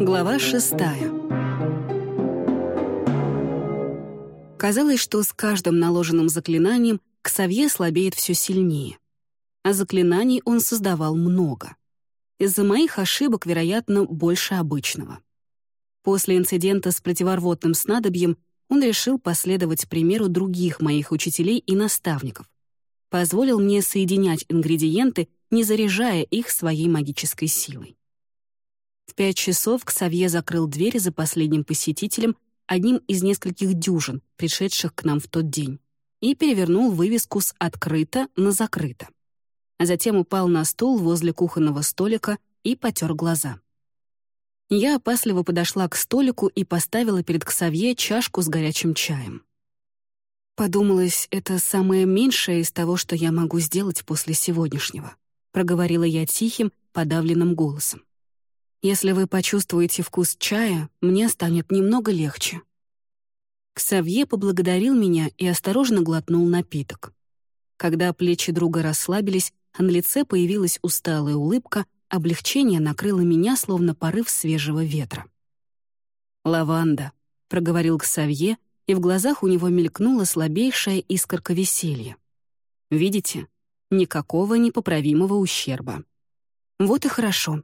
Глава шестая. Казалось, что с каждым наложенным заклинанием Ксавье слабеет все сильнее. А заклинаний он создавал много. Из-за моих ошибок, вероятно, больше обычного. После инцидента с противорвотным снадобьем он решил последовать примеру других моих учителей и наставников. Позволил мне соединять ингредиенты, не заряжая их своей магической силой. В пять часов Ксавье закрыл дверь за последним посетителем, одним из нескольких дюжин, пришедших к нам в тот день, и перевернул вывеску с «открыто» на «закрыто». А затем упал на стул возле кухонного столика и потер глаза. Я опасливо подошла к столику и поставила перед Ксавье чашку с горячим чаем. Подумалось, это самое меньшее из того, что я могу сделать после сегодняшнего, проговорила я тихим, подавленным голосом. Если вы почувствуете вкус чая, мне станет немного легче». Ксавье поблагодарил меня и осторожно глотнул напиток. Когда плечи друга расслабились, на лице появилась усталая улыбка, облегчение накрыло меня, словно порыв свежего ветра. «Лаванда», — проговорил Ксавье, и в глазах у него мелькнула слабейшая искорка веселья. «Видите? Никакого непоправимого ущерба». «Вот и хорошо»,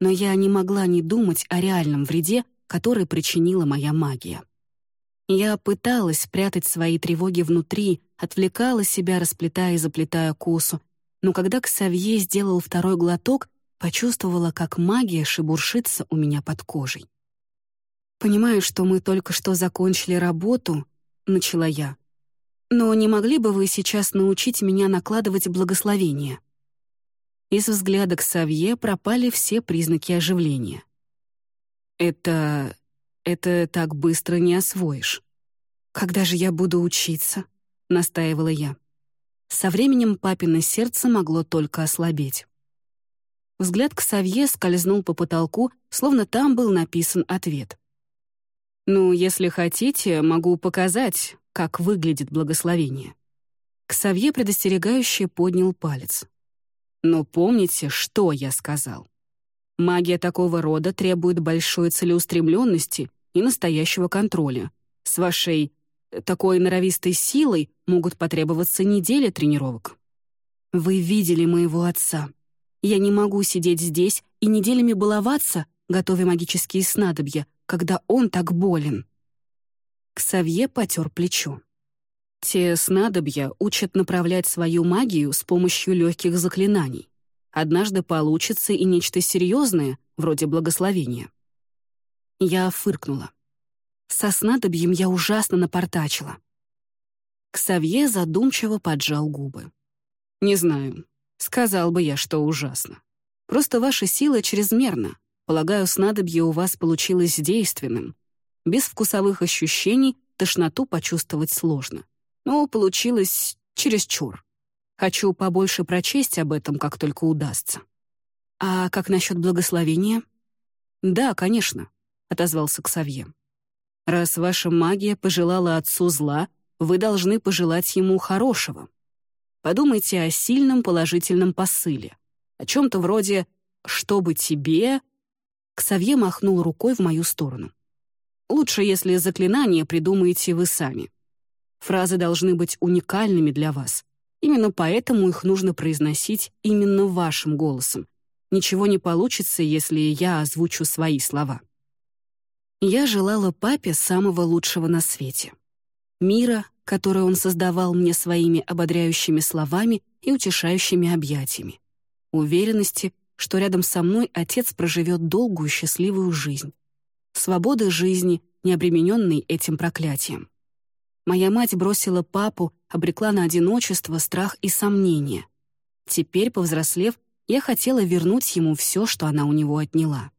но я не могла не думать о реальном вреде, который причинила моя магия. Я пыталась спрятать свои тревоги внутри, отвлекала себя, расплетая и заплетая косу, но когда Ксавье сделал второй глоток, почувствовала, как магия шебуршится у меня под кожей. «Понимаю, что мы только что закончили работу», — начала я. «Но не могли бы вы сейчас научить меня накладывать благословение?» Из взгляда к Савье пропали все признаки оживления. «Это... это так быстро не освоишь». «Когда же я буду учиться?» — настаивала я. Со временем папино сердце могло только ослабеть. Взгляд к Савье скользнул по потолку, словно там был написан ответ. «Ну, если хотите, могу показать, как выглядит благословение». Ксавье предостерегающе поднял палец. Но помните, что я сказал. Магия такого рода требует большой целеустремленности и настоящего контроля. С вашей э, такой норовистой силой могут потребоваться недели тренировок. Вы видели моего отца. Я не могу сидеть здесь и неделями баловаться, готовя магические снадобья, когда он так болен. Ксавье потер плечо. Те снадобья учат направлять свою магию с помощью легких заклинаний. Однажды получится и нечто серьезное, вроде благословения. Я фыркнула. Со снадобьем я ужасно напортачила. Ксавье задумчиво поджал губы. «Не знаю. Сказал бы я, что ужасно. Просто ваша сила чрезмерна. Полагаю, снадобье у вас получилось действенным. Без вкусовых ощущений тошноту почувствовать сложно но получилось чересчур. Хочу побольше прочесть об этом, как только удастся. А как насчет благословения? Да, конечно, отозвался Ксавье. Раз ваша магия пожелала отцу зла, вы должны пожелать ему хорошего. Подумайте о сильном положительном посыле, о чем-то вроде «чтобы тебе...» Ксавье махнул рукой в мою сторону. Лучше, если заклинание придумаете вы сами. Фразы должны быть уникальными для вас. Именно поэтому их нужно произносить именно вашим голосом. Ничего не получится, если я озвучу свои слова. Я желала папе самого лучшего на свете. Мира, который он создавал мне своими ободряющими словами и утешающими объятиями. Уверенности, что рядом со мной отец проживет долгую счастливую жизнь. Свободы жизни, не обремененной этим проклятием. Моя мать бросила папу, обрекла на одиночество, страх и сомнения. Теперь, повзрослев, я хотела вернуть ему все, что она у него отняла.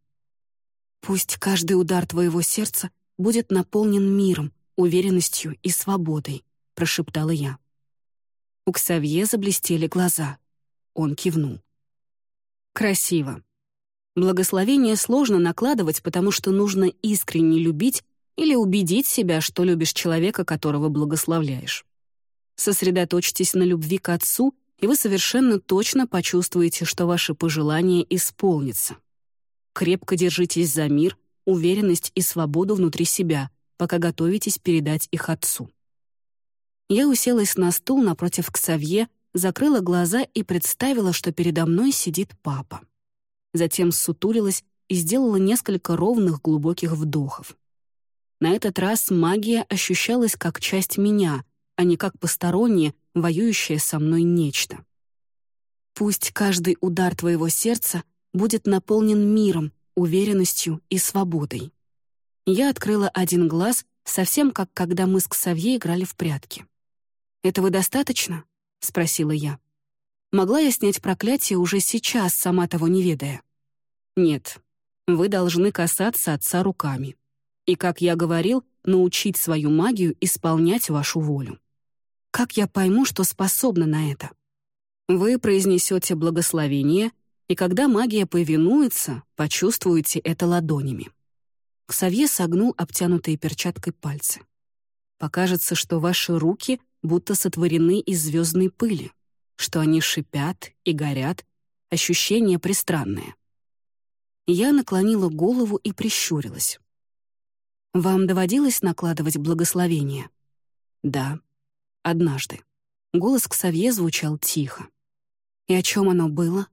«Пусть каждый удар твоего сердца будет наполнен миром, уверенностью и свободой», — прошептала я. У Ксавье заблестели глаза. Он кивнул. «Красиво. Благословение сложно накладывать, потому что нужно искренне любить или убедить себя, что любишь человека, которого благословляешь. Сосредоточьтесь на любви к Отцу, и вы совершенно точно почувствуете, что ваши пожелания исполнятся. Крепко держитесь за мир, уверенность и свободу внутри себя, пока готовитесь передать их отцу. Я уселась на стул напротив Ксавье, закрыла глаза и представила, что передо мной сидит папа. Затем сутулилась и сделала несколько ровных глубоких вдохов. На этот раз магия ощущалась как часть меня, а не как постороннее, воюющее со мной нечто. Пусть каждый удар твоего сердца будет наполнен миром, уверенностью и свободой. Я открыла один глаз, совсем как когда мы с Ксавье играли в прятки. «Этого достаточно?» — спросила я. Могла я снять проклятие уже сейчас, сама того не ведая? Нет, вы должны касаться отца руками. И, как я говорил, научить свою магию исполнять вашу волю. Как я пойму, что способна на это? Вы произнесете благословение, и когда магия повинуется, почувствуете это ладонями. Ксавье согнул обтянутые перчаткой пальцы. Покажется, что ваши руки будто сотворены из звездной пыли, что они шипят и горят, ощущение пристранное. Я наклонила голову и прищурилась. «Вам доводилось накладывать благословение?» «Да, однажды». Голос Ксавье звучал тихо. «И о чем оно было?»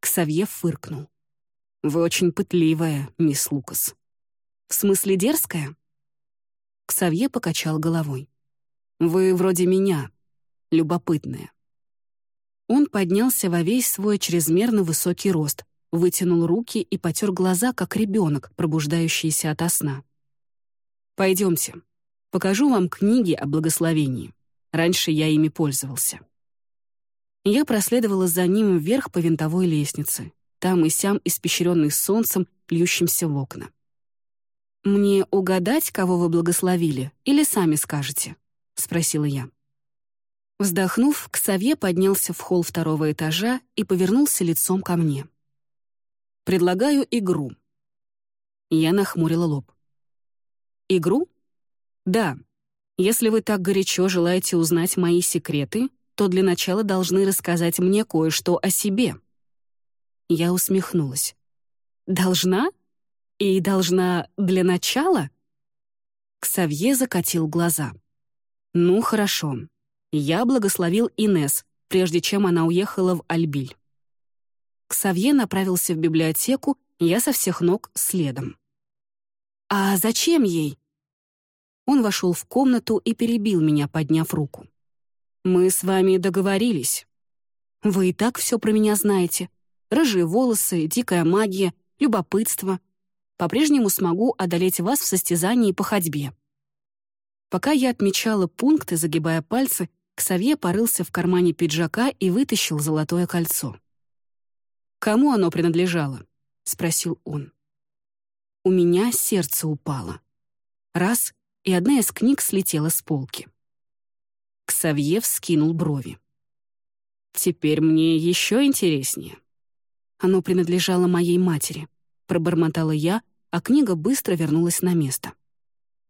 Ксавье фыркнул. «Вы очень пытливая, мисс Лукас». «В смысле дерзкая?» Ксавье покачал головой. «Вы вроде меня, любопытная». Он поднялся во весь свой чрезмерно высокий рост, вытянул руки и потер глаза, как ребенок, пробуждающийся ото сна. «Пойдемте. Покажу вам книги о благословении. Раньше я ими пользовался». Я проследовала за ним вверх по винтовой лестнице, там и сям испещренный солнцем, льющимся в окна. «Мне угадать, кого вы благословили, или сами скажете?» — спросила я. Вздохнув, Ксавье поднялся в холл второго этажа и повернулся лицом ко мне. «Предлагаю игру». Я нахмурила лоб. «Игру?» «Да. Если вы так горячо желаете узнать мои секреты, то для начала должны рассказать мне кое-что о себе». Я усмехнулась. «Должна? И должна для начала?» Ксавье закатил глаза. «Ну, хорошо. Я благословил Инес, прежде чем она уехала в Альбиль. Ксавье направился в библиотеку, я со всех ног следом. «А зачем ей?» Он вошел в комнату и перебил меня, подняв руку. «Мы с вами договорились. Вы и так все про меня знаете. Рыжие волосы, дикая магия, любопытство. По-прежнему смогу одолеть вас в состязании по ходьбе». Пока я отмечала пункты, загибая пальцы, Ксавье порылся в кармане пиджака и вытащил золотое кольцо. «Кому оно принадлежало?» — спросил он. У меня сердце упало. Раз, и одна из книг слетела с полки. Ксавье вскинул брови. «Теперь мне еще интереснее». Оно принадлежало моей матери, пробормотала я, а книга быстро вернулась на место.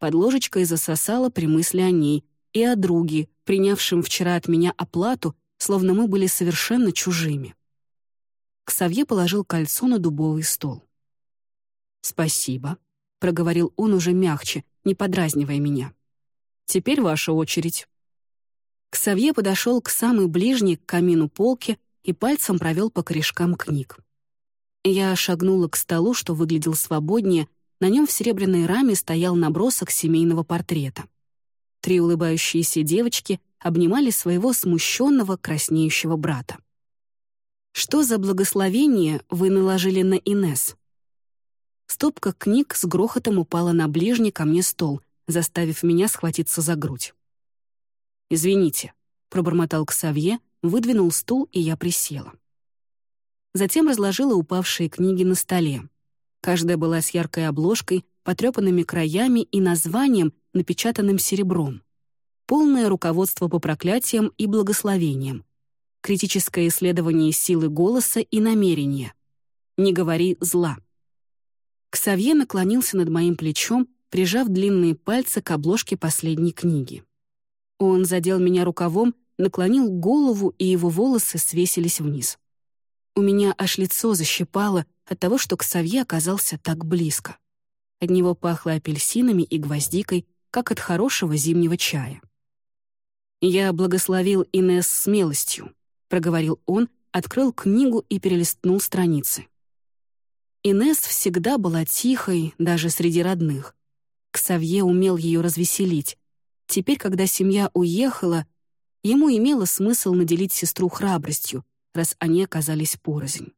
Под ложечкой засосала при мысли о ней и о друге, принявшем вчера от меня оплату, словно мы были совершенно чужими. Ксавье положил кольцо на дубовый стол. «Спасибо», — проговорил он уже мягче, не подразнивая меня. «Теперь ваша очередь». Ксавье подошел к самой ближней к камину полке и пальцем провел по корешкам книг. Я шагнула к столу, что выглядел свободнее, на нем в серебряной раме стоял набросок семейного портрета. Три улыбающиеся девочки обнимали своего смущенного, краснеющего брата. «Что за благословение вы наложили на Инес? Стопка книг с грохотом упала на ближний ко мне стол, заставив меня схватиться за грудь. «Извините», — пробормотал Ксавье, выдвинул стул, и я присела. Затем разложила упавшие книги на столе. Каждая была с яркой обложкой, потрепанными краями и названием, напечатанным серебром. Полное руководство по проклятиям и благословениям. Критическое исследование силы голоса и намерения. Не говори зла. Ксавье наклонился над моим плечом, прижав длинные пальцы к обложке последней книги. Он задел меня рукавом, наклонил голову, и его волосы свесились вниз. У меня аж лицо защипало, от того, что Ксавье оказался так близко. От него пахло апельсинами и гвоздикой, как от хорошего зимнего чая. «Я благословил Инесс смелостью», — проговорил он, открыл книгу и перелистнул страницы. Инесс всегда была тихой, даже среди родных. Ксавье умел ее развеселить. Теперь, когда семья уехала, ему имело смысл наделить сестру храбростью, раз они оказались порознь.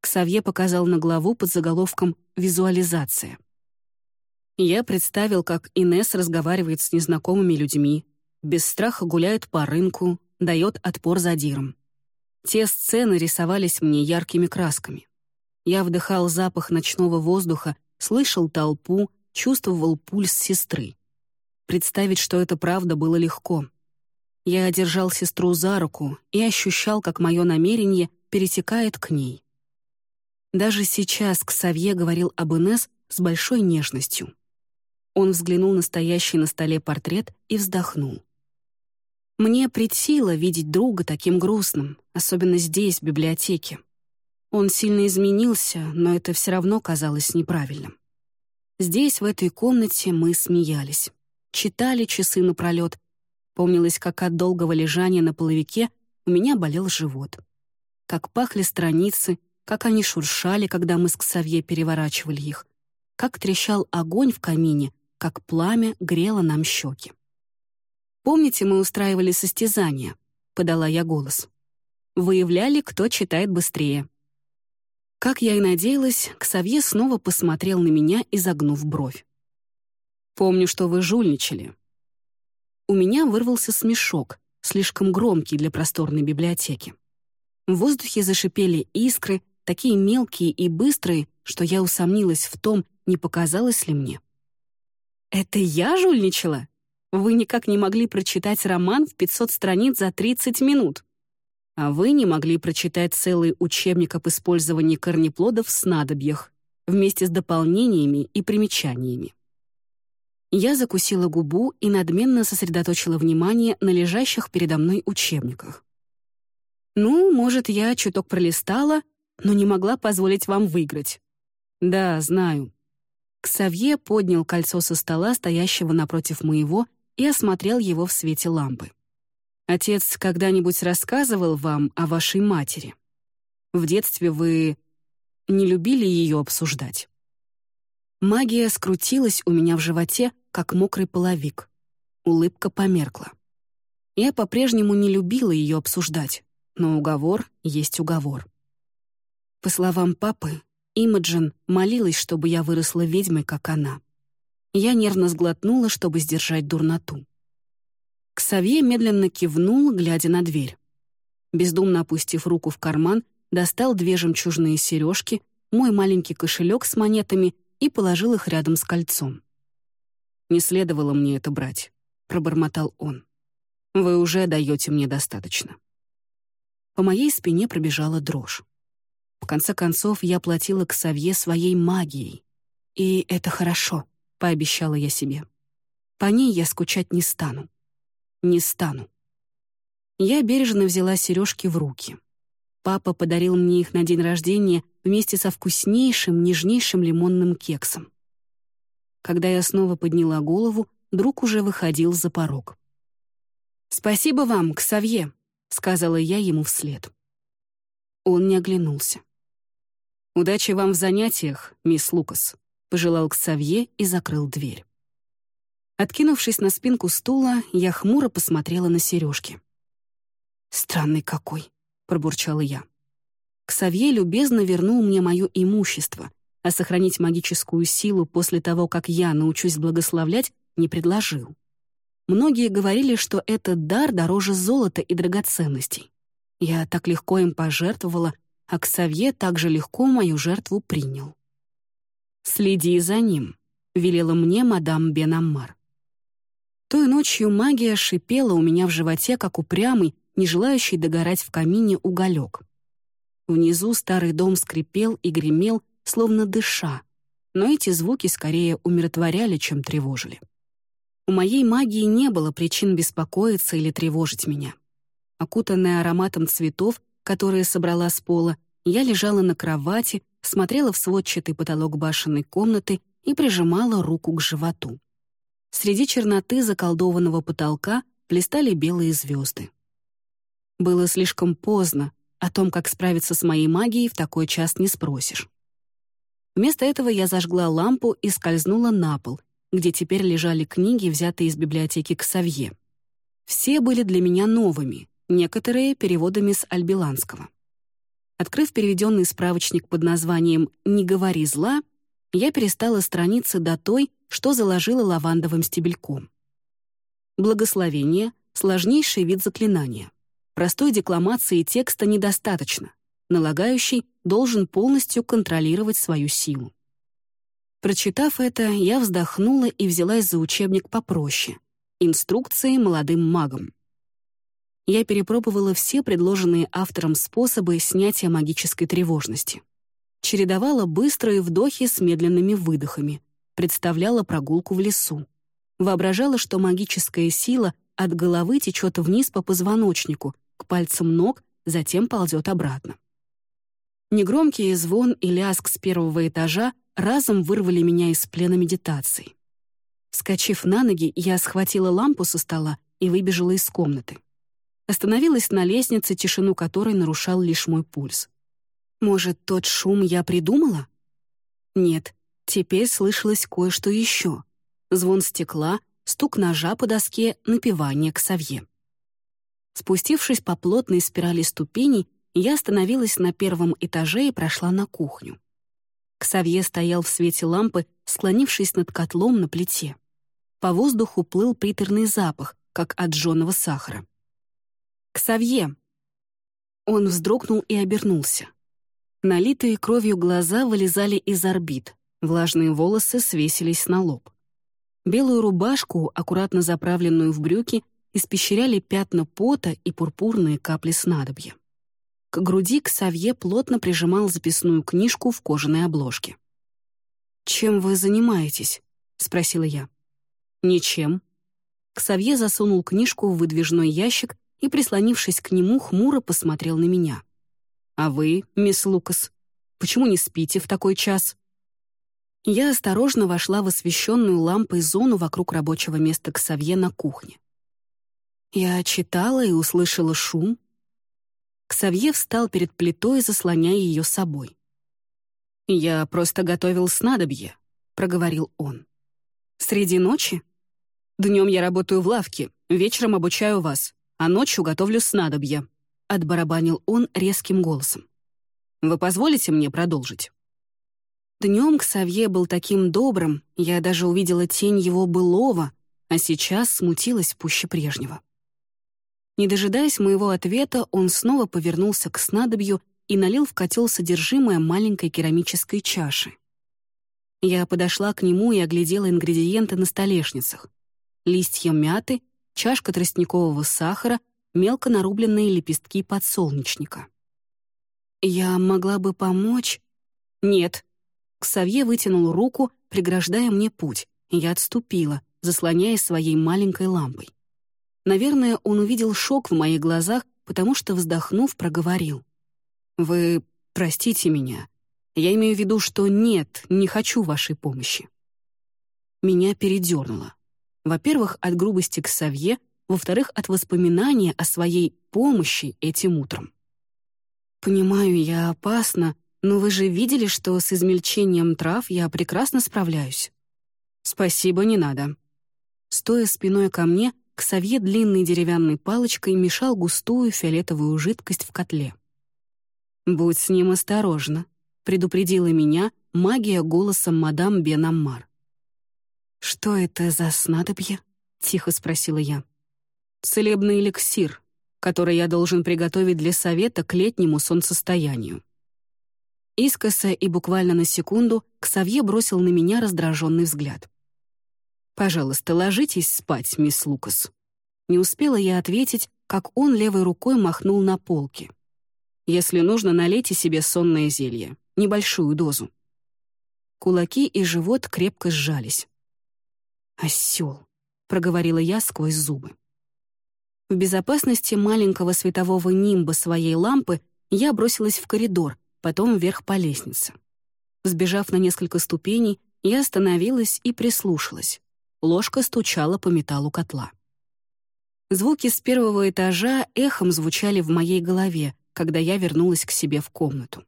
Ксавье показал на главу под заголовком «Визуализация». Я представил, как Инесс разговаривает с незнакомыми людьми, без страха гуляет по рынку, дает отпор задирам. Те сцены рисовались мне яркими красками. Я вдыхал запах ночного воздуха, слышал толпу, чувствовал пульс сестры. Представить, что это правда, было легко. Я одержал сестру за руку и ощущал, как мое намерение перетекает к ней. Даже сейчас Ксавье говорил об Инес с большой нежностью. Он взглянул на стоящий на столе портрет и вздохнул. Мне притило видеть друга таким грустным, особенно здесь, в библиотеке. Он сильно изменился, но это все равно казалось неправильным. Здесь, в этой комнате, мы смеялись. Читали часы напролет. Помнилось, как от долгого лежания на половике у меня болел живот. Как пахли страницы, как они шуршали, когда мы с Ксавье переворачивали их, как трещал огонь в камине, как пламя грело нам щеки. «Помните, мы устраивали состязания?» — подала я голос. «Выявляли, кто читает быстрее». Как я и надеялась, Ксавье снова посмотрел на меня, изогнув бровь. «Помню, что вы жульничали». У меня вырвался смешок, слишком громкий для просторной библиотеки. В воздухе зашипели искры, такие мелкие и быстрые, что я усомнилась в том, не показалось ли мне. «Это я жульничала? Вы никак не могли прочитать роман в 500 страниц за 30 минут. А вы не могли прочитать целый учебник об использовании корнеплодов в снадобьях вместе с дополнениями и примечаниями. Я закусила губу и надменно сосредоточила внимание на лежащих передо мной учебниках. Ну, может, я чуток пролистала, но не могла позволить вам выиграть. Да, знаю. Ксавье поднял кольцо со стола, стоящего напротив моего, и осмотрел его в свете лампы. Отец когда-нибудь рассказывал вам о вашей матери? В детстве вы не любили ее обсуждать? Магия скрутилась у меня в животе, как мокрый половик. Улыбка померкла. Я по-прежнему не любила ее обсуждать, но уговор есть уговор. По словам папы, Имаджин молилась, чтобы я выросла ведьмой, как она. Я нервно сглотнула, чтобы сдержать дурноту. Ксавье медленно кивнул, глядя на дверь. Бездумно опустив руку в карман, достал две жемчужные сережки, мой маленький кошелек с монетами и положил их рядом с кольцом. «Не следовало мне это брать», — пробормотал он. «Вы уже даете мне достаточно». По моей спине пробежала дрожь. В конце концов, я платила к Савье своей магией. И это хорошо, — пообещала я себе. По ней я скучать не стану. Не стану. Я бережно взяла сережки в руки. Папа подарил мне их на день рождения вместе со вкуснейшим, нежнейшим лимонным кексом. Когда я снова подняла голову, друг уже выходил за порог. «Спасибо вам, Ксавье», — сказала я ему вслед. Он не оглянулся. «Удачи вам в занятиях, мисс Лукас», — пожелал Ксавье и закрыл дверь. Откинувшись на спинку стула, я хмуро посмотрела на сережки. «Странный какой», — пробурчала я. Ксавье любезно вернул мне мое имущество, а сохранить магическую силу после того, как я научусь благословлять, не предложил. Многие говорили, что этот дар дороже золота и драгоценностей. Я так легко им пожертвовала, а Ксавье также легко мою жертву принял. «Следи за ним», — велела мне мадам Бенаммар. Той ночью магия шипела у меня в животе, как упрямый, не желающий догорать в камине уголек. Внизу старый дом скрипел и гремел, словно дыша, но эти звуки скорее умиротворяли, чем тревожили. У моей магии не было причин беспокоиться или тревожить меня. Окутанная ароматом цветов, которые собрала с пола, я лежала на кровати, смотрела в сводчатый потолок башенной комнаты и прижимала руку к животу. Среди черноты заколдованного потолка блистали белые звезды. Было слишком поздно, о том, как справиться с моей магией, в такой час не спросишь. Вместо этого я зажгла лампу и скользнула на пол, где теперь лежали книги, взятые из библиотеки Ксавье. Все были для меня новыми, некоторые — переводами с альбиланского. Открыв переведенный справочник под названием «Не говори зла», я перестала страницы до той, что заложила лавандовым стебельком. Благословение — сложнейший вид заклинания. Простой декламации текста недостаточно. Налагающий должен полностью контролировать свою силу. Прочитав это, я вздохнула и взялась за учебник попроще — «Инструкции молодым магам». Я перепробовала все предложенные автором способы снятия магической тревожности. Чередовала быстрые вдохи с медленными выдохами, представляла прогулку в лесу. Воображала, что магическая сила от головы течет вниз по позвоночнику, к пальцам ног, затем ползет обратно. Негромкий звон и лязг с первого этажа разом вырвали меня из плена медитации. Скочив на ноги, я схватила лампу со стола и выбежала из комнаты. Остановилась на лестнице, тишину которой нарушал лишь мой пульс. Может, тот шум я придумала? Нет, теперь слышалось кое-что еще. Звон стекла, стук ножа по доске, напевание к совье. Спустившись по плотной спирали ступеней, я остановилась на первом этаже и прошла на кухню. Ксавье стоял в свете лампы, склонившись над котлом на плите. По воздуху плыл приторный запах, как от жженого сахара. «Ксавье!» Он вздрогнул и обернулся. Налитые кровью глаза вылезали из орбит, влажные волосы свесились на лоб. Белую рубашку, аккуратно заправленную в брюки, испещряли пятна пота и пурпурные капли снадобья. К груди Ксавье плотно прижимал записную книжку в кожаной обложке. «Чем вы занимаетесь?» — спросила я. «Ничем». Ксавье засунул книжку в выдвижной ящик и, прислонившись к нему, хмуро посмотрел на меня. «А вы, мисс Лукас, почему не спите в такой час?» Я осторожно вошла в освещенную лампой зону вокруг рабочего места Ксавье на кухне. Я читала и услышала шум, Ксавье встал перед плитой, заслоняя ее собой. «Я просто готовил снадобье», — проговорил он. «Среди ночи? Днем я работаю в лавке, вечером обучаю вас, а ночью готовлю снадобье», — отбарабанил он резким голосом. «Вы позволите мне продолжить?» Днем Ксавье был таким добрым, я даже увидела тень его былого, а сейчас смутилась пуще прежнего. Не дожидаясь моего ответа, он снова повернулся к снадобью и налил в котел содержимое маленькой керамической чаши. Я подошла к нему и оглядела ингредиенты на столешницах. Листья мяты, чашка тростникового сахара, мелко нарубленные лепестки подсолнечника. «Я могла бы помочь?» «Нет». Ксавье вытянул руку, преграждая мне путь, и я отступила, заслоняясь своей маленькой лампой. Наверное, он увидел шок в моих глазах, потому что, вздохнув, проговорил. «Вы простите меня. Я имею в виду, что нет, не хочу вашей помощи». Меня передернуло. Во-первых, от грубости к Савье, во-вторых, от воспоминания о своей помощи этим утром. «Понимаю, я опасна, но вы же видели, что с измельчением трав я прекрасно справляюсь». «Спасибо, не надо». Стоя спиной ко мне, Ксавье длинной деревянной палочкой мешал густую фиолетовую жидкость в котле. «Будь с ним осторожна», — предупредила меня магия голосом мадам Бенаммар. «Что это за снадобье?» — тихо спросила я. «Целебный эликсир, который я должен приготовить для совета к летнему солнцестоянию». Искоса и буквально на секунду Ксавье бросил на меня раздраженный взгляд. «Пожалуйста, ложитесь спать, мисс Лукас». Не успела я ответить, как он левой рукой махнул на полке. «Если нужно, налейте себе сонное зелье. Небольшую дозу». Кулаки и живот крепко сжались. «Осёл», — проговорила я сквозь зубы. В безопасности маленького светового нимба своей лампы я бросилась в коридор, потом вверх по лестнице. Взбежав на несколько ступеней, я остановилась и прислушалась. Ложка стучала по металлу котла. Звуки с первого этажа эхом звучали в моей голове, когда я вернулась к себе в комнату.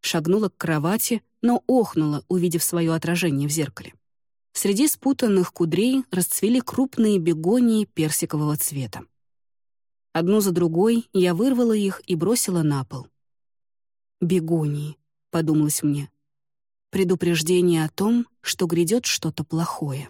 Шагнула к кровати, но охнула, увидев свое отражение в зеркале. Среди спутанных кудрей расцвели крупные бегонии персикового цвета. Одну за другой я вырвала их и бросила на пол. «Бегонии», — подумалось мне. Предупреждение о том, что грядет что-то плохое.